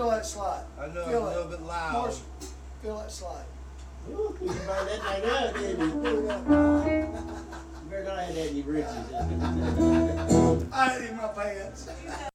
Feel that slide. I know, Feel a little it. bit loud. Marshall, feel that slide. Ooh, you can burn that night up, have Eddie Richards. I ain't in my pants.